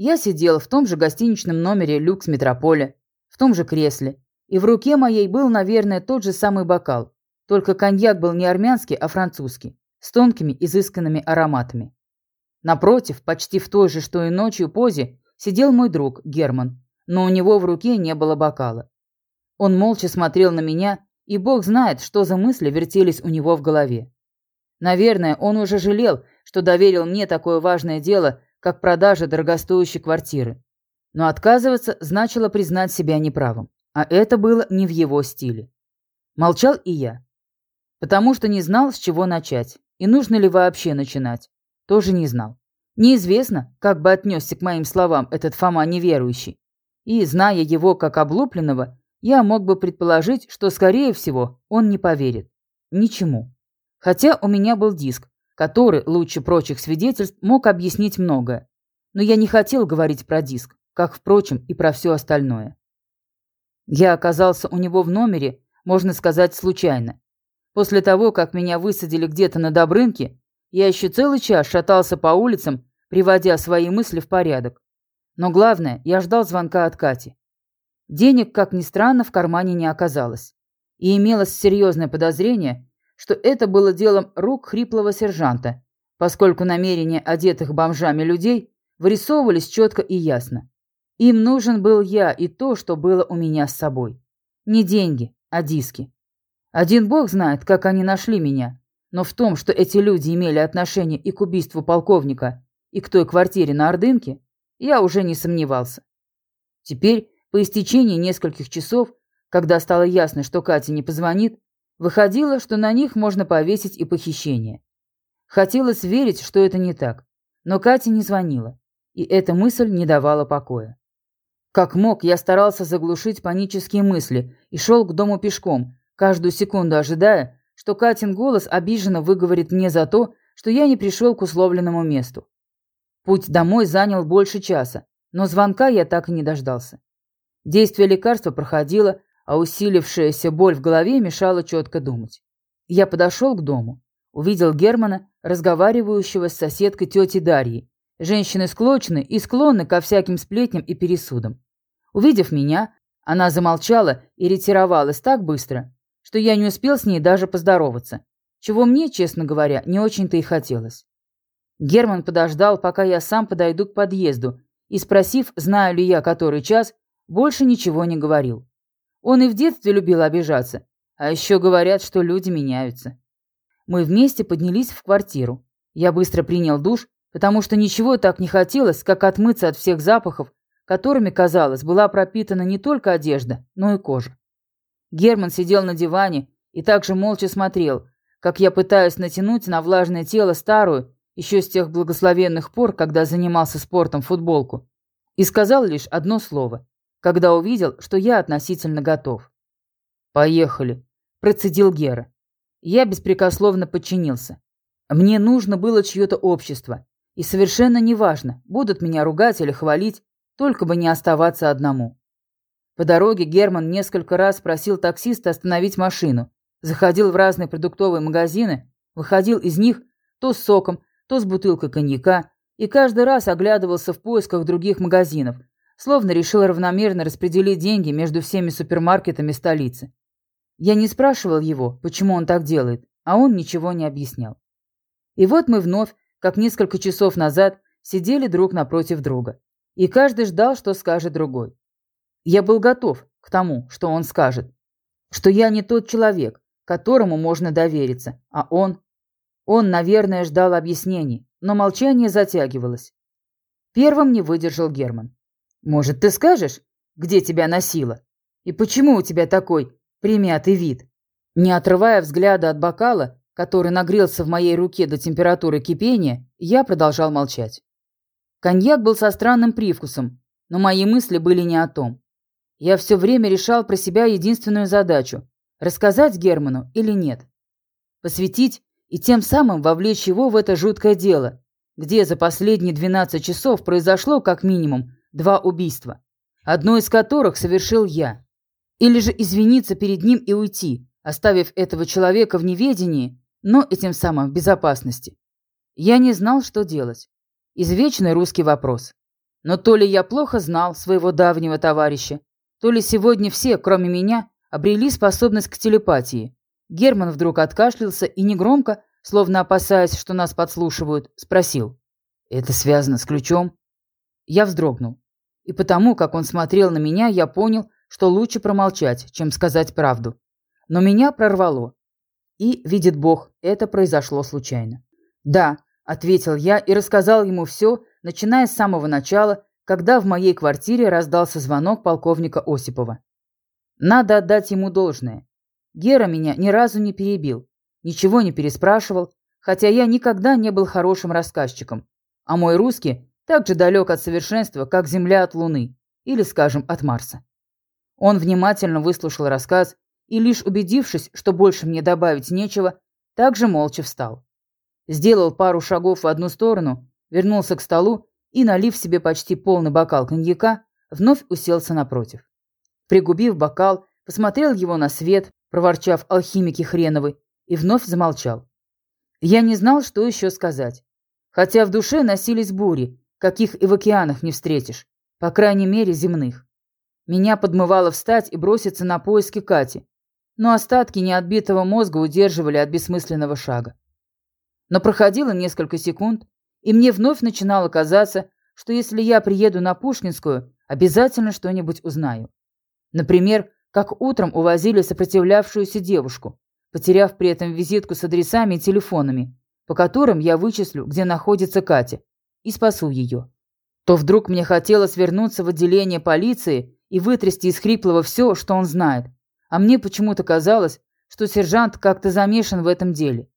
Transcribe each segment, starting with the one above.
Я сидел в том же гостиничном номере «Люкс Метрополя», в том же кресле, и в руке моей был, наверное, тот же самый бокал, только коньяк был не армянский, а французский, с тонкими изысканными ароматами. Напротив, почти в той же, что и ночью позе, сидел мой друг, Герман, но у него в руке не было бокала. Он молча смотрел на меня, и бог знает, что за мысли вертелись у него в голове. Наверное, он уже жалел, что доверил мне такое важное дело, как продажа дорогостоящей квартиры. Но отказываться значило признать себя неправым, а это было не в его стиле. Молчал и я. Потому что не знал, с чего начать, и нужно ли вообще начинать. Тоже не знал. Неизвестно, как бы отнесся к моим словам этот Фома неверующий. И, зная его как облупленного, я мог бы предположить, что, скорее всего, он не поверит. Ничему. Хотя у меня был диск, который, лучше прочих свидетельств, мог объяснить многое. Но я не хотел говорить про диск, как, впрочем, и про все остальное. Я оказался у него в номере, можно сказать, случайно. После того, как меня высадили где-то на Добрынке, я еще целый час шатался по улицам, приводя свои мысли в порядок. Но главное, я ждал звонка от Кати. Денег, как ни странно, в кармане не оказалось. И имелось серьезное подозрение, что это было делом рук хриплого сержанта, поскольку намерения одетых бомжами людей вырисовывались четко и ясно. Им нужен был я и то, что было у меня с собой. Не деньги, а диски. Один бог знает, как они нашли меня, но в том, что эти люди имели отношение и к убийству полковника, и к той квартире на Ордынке, я уже не сомневался. Теперь, по истечении нескольких часов, когда стало ясно, что Катя не позвонит, Выходило, что на них можно повесить и похищение. Хотелось верить, что это не так, но Катя не звонила, и эта мысль не давала покоя. Как мог, я старался заглушить панические мысли и шел к дому пешком, каждую секунду ожидая, что Катин голос обиженно выговорит мне за то, что я не пришел к условленному месту. Путь домой занял больше часа, но звонка я так и не дождался. Действие лекарства проходило, а усилившаяся боль в голове мешала четко думать. Я подошел к дому, увидел Германа, разговаривающего с соседкой тетей Дарьей. Женщины склочны и склонны ко всяким сплетням и пересудам. Увидев меня, она замолчала и ретировалась так быстро, что я не успел с ней даже поздороваться, чего мне, честно говоря, не очень-то и хотелось. Герман подождал, пока я сам подойду к подъезду, и, спросив, знаю ли я который час, больше ничего не говорил. Он и в детстве любил обижаться. А еще говорят, что люди меняются. Мы вместе поднялись в квартиру. Я быстро принял душ, потому что ничего так не хотелось, как отмыться от всех запахов, которыми, казалось, была пропитана не только одежда, но и кожа. Герман сидел на диване и также молча смотрел, как я пытаюсь натянуть на влажное тело старую, еще с тех благословенных пор, когда занимался спортом, футболку, и сказал лишь одно слово когда увидел, что я относительно готов. «Поехали», – процедил Гера. Я беспрекословно подчинился. Мне нужно было чье-то общество, и совершенно неважно, будут меня ругать или хвалить, только бы не оставаться одному. По дороге Герман несколько раз просил таксиста остановить машину, заходил в разные продуктовые магазины, выходил из них то с соком, то с бутылкой коньяка, и каждый раз оглядывался в поисках других магазинов, словно решил равномерно распределить деньги между всеми супермаркетами столицы. Я не спрашивал его, почему он так делает, а он ничего не объяснял. И вот мы вновь, как несколько часов назад, сидели друг напротив друга. И каждый ждал, что скажет другой. Я был готов к тому, что он скажет. Что я не тот человек, которому можно довериться, а он... Он, наверное, ждал объяснений, но молчание затягивалось. Первым не выдержал Герман. Может, ты скажешь, где тебя носило? И почему у тебя такой примятый вид?» Не отрывая взгляда от бокала, который нагрелся в моей руке до температуры кипения, я продолжал молчать. Коньяк был со странным привкусом, но мои мысли были не о том. Я все время решал про себя единственную задачу – рассказать Герману или нет. Посвятить и тем самым вовлечь его в это жуткое дело, где за последние 12 часов произошло как минимум два убийства, одно из которых совершил я. Или же извиниться перед ним и уйти, оставив этого человека в неведении, но этим самым в безопасности. Я не знал, что делать. Извечный русский вопрос. Но то ли я плохо знал своего давнего товарища, то ли сегодня все, кроме меня, обрели способность к телепатии. Герман вдруг откашлялся и негромко, словно опасаясь, что нас подслушивают, спросил. «Это связано с ключом?» Я вздрогнул. И потому, как он смотрел на меня, я понял, что лучше промолчать, чем сказать правду. Но меня прорвало. И, видит Бог, это произошло случайно. «Да», — ответил я и рассказал ему все, начиная с самого начала, когда в моей квартире раздался звонок полковника Осипова. Надо отдать ему должное. Гера меня ни разу не перебил, ничего не переспрашивал, хотя я никогда не был хорошим рассказчиком, а мой русский так же далек от совершенства, как Земля от Луны, или, скажем, от Марса. Он внимательно выслушал рассказ и, лишь убедившись, что больше мне добавить нечего, также молча встал. Сделал пару шагов в одну сторону, вернулся к столу и, налив себе почти полный бокал коньяка, вновь уселся напротив. Пригубив бокал, посмотрел его на свет, проворчав алхимики хреновы, и вновь замолчал. Я не знал, что еще сказать. Хотя в душе носились бури, каких и в океанах не встретишь, по крайней мере земных. Меня подмывало встать и броситься на поиски Кати, но остатки неотбитого мозга удерживали от бессмысленного шага. Но проходило несколько секунд, и мне вновь начинало казаться, что если я приеду на Пушкинскую, обязательно что-нибудь узнаю. Например, как утром увозили сопротивлявшуюся девушку, потеряв при этом визитку с адресами и телефонами, по которым я вычислю, где находится Катя, и спасу ее. То вдруг мне хотелось вернуться в отделение полиции и вытрясти из Хриплого все, что он знает. А мне почему-то казалось, что сержант как-то замешан в этом деле.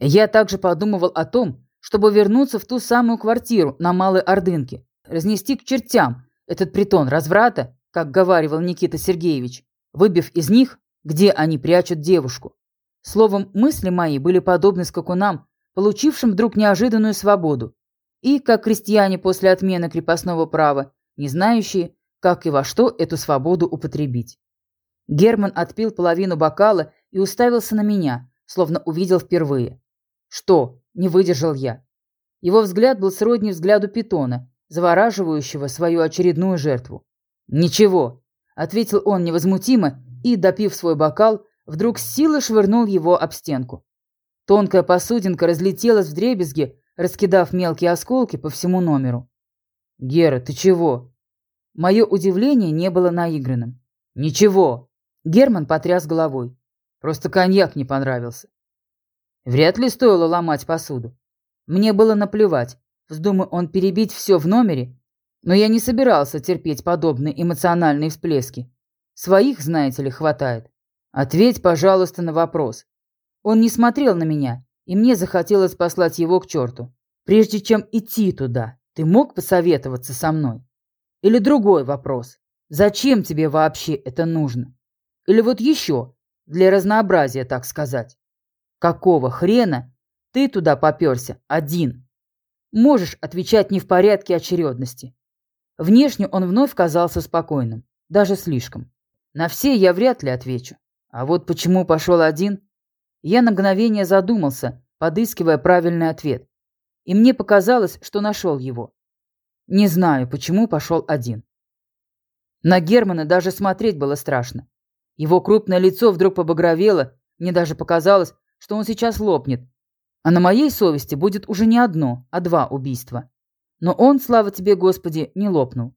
Я также подумывал о том, чтобы вернуться в ту самую квартиру на Малой Ордынке, разнести к чертям этот притон разврата как говаривал Никита Сергеевич, выбив из них, где они прячут девушку. Словом, мысли мои были подобны скакунам, получившим вдруг неожиданную свободу, и, как крестьяне после отмены крепостного права, не знающие, как и во что эту свободу употребить. Герман отпил половину бокала и уставился на меня, словно увидел впервые. «Что?» – не выдержал я. Его взгляд был сродни взгляду питона, завораживающего свою очередную жертву. «Ничего», — ответил он невозмутимо и, допив свой бокал, вдруг с силой швырнул его об стенку. Тонкая посудинка разлетелась в дребезги, раскидав мелкие осколки по всему номеру. «Гера, ты чего?» Мое удивление не было наигранным. «Ничего!» Герман потряс головой. «Просто коньяк не понравился». Вряд ли стоило ломать посуду. Мне было наплевать, вздумай он перебить все в номере но я не собирался терпеть подобные эмоциональные всплески. Своих, знаете ли, хватает. Ответь, пожалуйста, на вопрос. Он не смотрел на меня, и мне захотелось послать его к черту. Прежде чем идти туда, ты мог посоветоваться со мной? Или другой вопрос. Зачем тебе вообще это нужно? Или вот еще, для разнообразия, так сказать. Какого хрена ты туда поперся один? Можешь отвечать не в порядке очередности. Внешне он вновь казался спокойным, даже слишком. На все я вряд ли отвечу. А вот почему пошел один? Я на мгновение задумался, подыскивая правильный ответ. И мне показалось, что нашел его. Не знаю, почему пошел один. На Германа даже смотреть было страшно. Его крупное лицо вдруг побагровело, мне даже показалось, что он сейчас лопнет. А на моей совести будет уже не одно, а два убийства. Но он, слава тебе, Господи, не лопнул.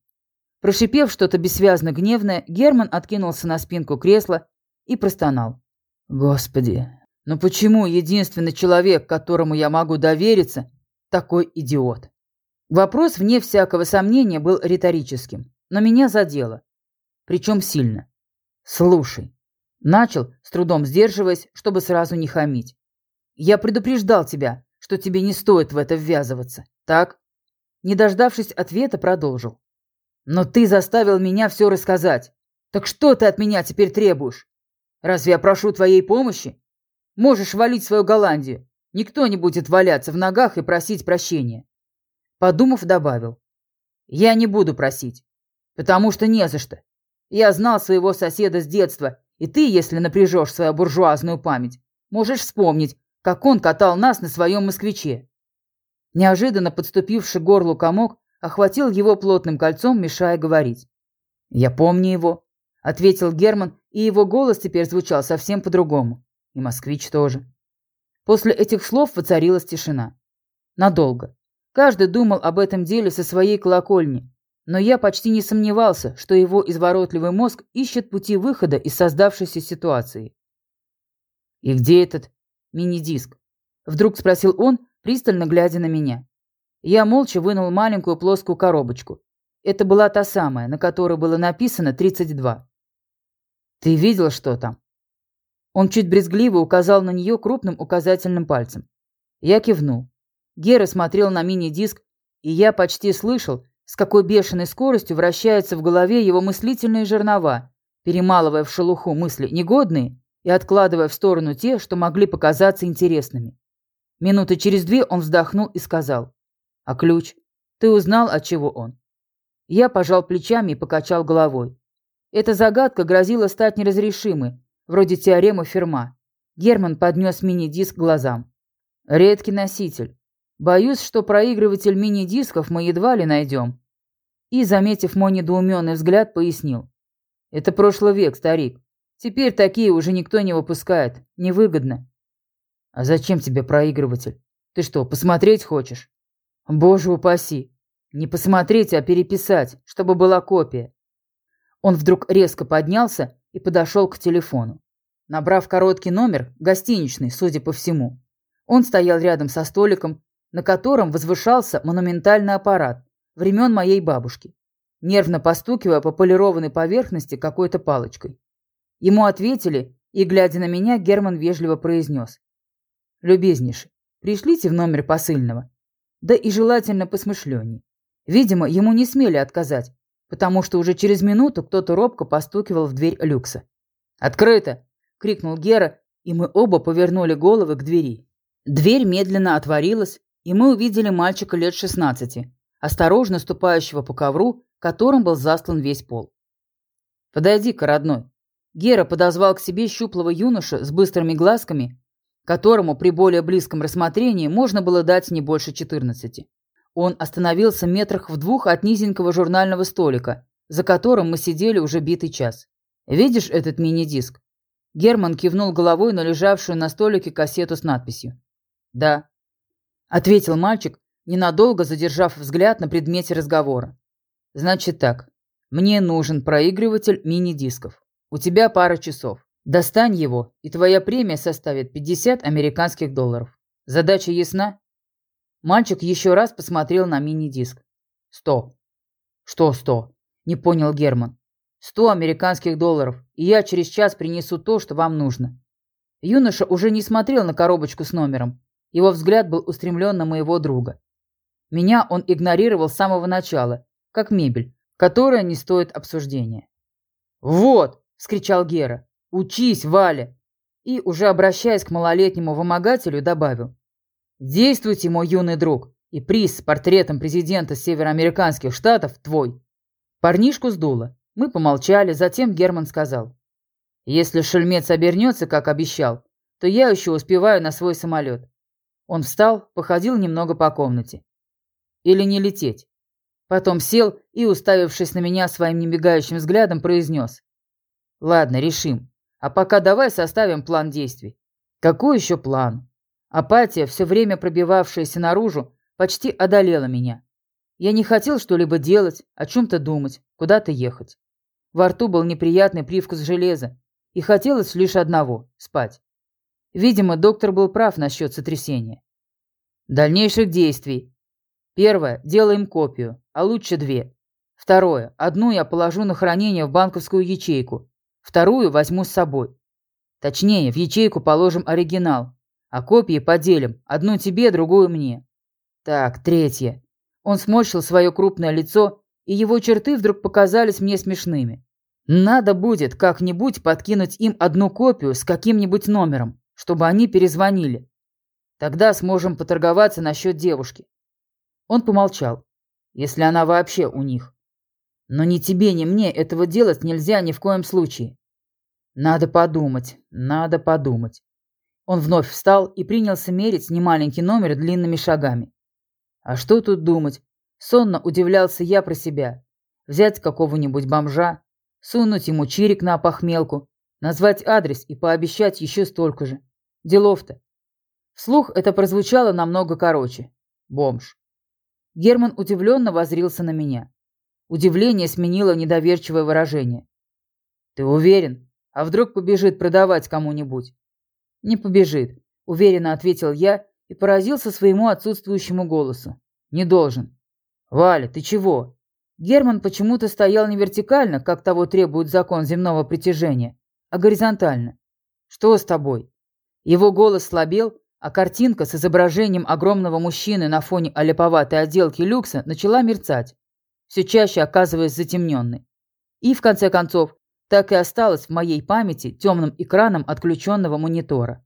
Прошипев что-то бессвязно гневное, Герман откинулся на спинку кресла и простонал. «Господи, но почему единственный человек, которому я могу довериться, такой идиот?» Вопрос, вне всякого сомнения, был риторическим, но меня задело. Причем сильно. «Слушай». Начал, с трудом сдерживаясь, чтобы сразу не хамить. «Я предупреждал тебя, что тебе не стоит в это ввязываться, так?» Не дождавшись ответа, продолжил. «Но ты заставил меня все рассказать. Так что ты от меня теперь требуешь? Разве я прошу твоей помощи? Можешь валить свою Голландию. Никто не будет валяться в ногах и просить прощения». Подумав, добавил. «Я не буду просить, потому что не за что. Я знал своего соседа с детства, и ты, если напряжешь свою буржуазную память, можешь вспомнить, как он катал нас на своем москвиче. Неожиданно подступивший горлу комок охватил его плотным кольцом, мешая говорить. «Я помню его», — ответил Герман, и его голос теперь звучал совсем по-другому. И москвич тоже. После этих слов воцарилась тишина. Надолго. Каждый думал об этом деле со своей колокольни, но я почти не сомневался, что его изворотливый мозг ищет пути выхода из создавшейся ситуации. «И где этот мини-диск?» – вдруг спросил он, пристально глядя на меня. Я молча вынул маленькую плоскую коробочку. Это была та самая, на которой было написано 32. «Ты видел, что там?» Он чуть брезгливо указал на нее крупным указательным пальцем. Я кивнул. Гера смотрел на мини-диск, и я почти слышал, с какой бешеной скоростью вращаются в голове его мыслительные жернова, перемалывая в шелуху мысли негодные и откладывая в сторону те, что могли показаться интересными. Минуты через две он вздохнул и сказал. «А ключ? Ты узнал, от чего он?» Я пожал плечами и покачал головой. Эта загадка грозила стать неразрешимой, вроде теоремы Ферма. Герман поднес мини-диск глазам. «Редкий носитель. Боюсь, что проигрыватель мини-дисков мы едва ли найдем. И, заметив мой недоуменный взгляд, пояснил. Это прошлый век, старик. Теперь такие уже никто не выпускает. Невыгодно. А зачем тебе проигрыватель? Ты что, посмотреть хочешь? Боже упаси. Не посмотреть, а переписать, чтобы была копия. Он вдруг резко поднялся и подошел к телефону. Набрав короткий номер, гостиничный, судя по всему, он стоял рядом со столиком на котором возвышался монументальный аппарат времен моей бабушки, нервно постукивая по полированной поверхности какой-то палочкой. Ему ответили, и, глядя на меня, Герман вежливо произнес. «Любезнейший, пришлите в номер посыльного. Да и желательно посмышленней. Видимо, ему не смели отказать, потому что уже через минуту кто-то робко постукивал в дверь люкса. «Открыто!» — крикнул Гера, и мы оба повернули головы к двери. Дверь медленно отворилась, и мы увидели мальчика лет 16, осторожно ступающего по ковру, которым был застлан весь пол. «Подойди-ка, родной». Гера подозвал к себе щуплого юноша с быстрыми глазками, которому при более близком рассмотрении можно было дать не больше 14. Он остановился метрах в двух от низенького журнального столика, за которым мы сидели уже битый час. «Видишь этот мини-диск?» Герман кивнул головой на лежавшую на столике кассету с надписью. «Да», ответил мальчик, ненадолго задержав взгляд на предмете разговора. Значит так, мне нужен проигрыватель мини-дисков. У тебя пара часов. Достань его, и твоя премия составит 50 американских долларов. Задача ясна? Мальчик еще раз посмотрел на мини-диск. Сто. Что сто? Не понял Герман. Сто американских долларов, и я через час принесу то, что вам нужно. Юноша уже не смотрел на коробочку с номером, его взгляд был устремлен на моего друга. Меня он игнорировал с самого начала, как мебель, которая не стоит обсуждения. «Вот!» – вскричал Гера. «Учись, Валя!» И, уже обращаясь к малолетнему вымогателю, добавил. «Действуйте, мой юный друг, и приз с портретом президента североамериканских штатов твой». Парнишку сдуло. Мы помолчали, затем Герман сказал. «Если шельмец обернется, как обещал, то я еще успеваю на свой самолет. Он встал, походил немного по комнате. Или не лететь. Потом сел и, уставившись на меня своим немигающим взглядом, произнес. «Ладно, решим. А пока давай составим план действий». «Какой еще план?» Апатия, все время пробивавшаяся наружу, почти одолела меня. Я не хотел что-либо делать, о чем-то думать, куда-то ехать. Во рту был неприятный привкус железа, и хотелось лишь одного – спать. Видимо, доктор был прав насчет сотрясения. Дальнейших действий. Первое. Делаем копию, а лучше две. Второе. Одну я положу на хранение в банковскую ячейку. Вторую возьму с собой. Точнее, в ячейку положим оригинал, а копии поделим. Одну тебе, другую мне. Так, третье. Он сморщил свое крупное лицо, и его черты вдруг показались мне смешными. Надо будет как-нибудь подкинуть им одну копию с каким-нибудь номером чтобы они перезвонили. Тогда сможем поторговаться насчет девушки. Он помолчал. Если она вообще у них. Но ни тебе, ни мне этого делать нельзя ни в коем случае. Надо подумать, надо подумать. Он вновь встал и принялся мерить немаленький номер длинными шагами. А что тут думать? Сонно удивлялся я про себя. Взять какого-нибудь бомжа, сунуть ему чирик на опохмелку, назвать адрес и пообещать еще столько же. Делов-то. Вслух это прозвучало намного короче. Бомж. Герман удивленно возрился на меня. Удивление сменило недоверчивое выражение. «Ты уверен? А вдруг побежит продавать кому-нибудь?» «Не побежит», — уверенно ответил я и поразился своему отсутствующему голосу. «Не должен». «Валя, ты чего?» Герман почему-то стоял не вертикально, как того требует закон земного притяжения, а горизонтально. «Что с тобой?» Его голос слабел, а картинка с изображением огромного мужчины на фоне олеповатой отделки люкса начала мерцать, все чаще оказываясь затемненной. И, в конце концов, так и осталась в моей памяти темным экраном отключенного монитора.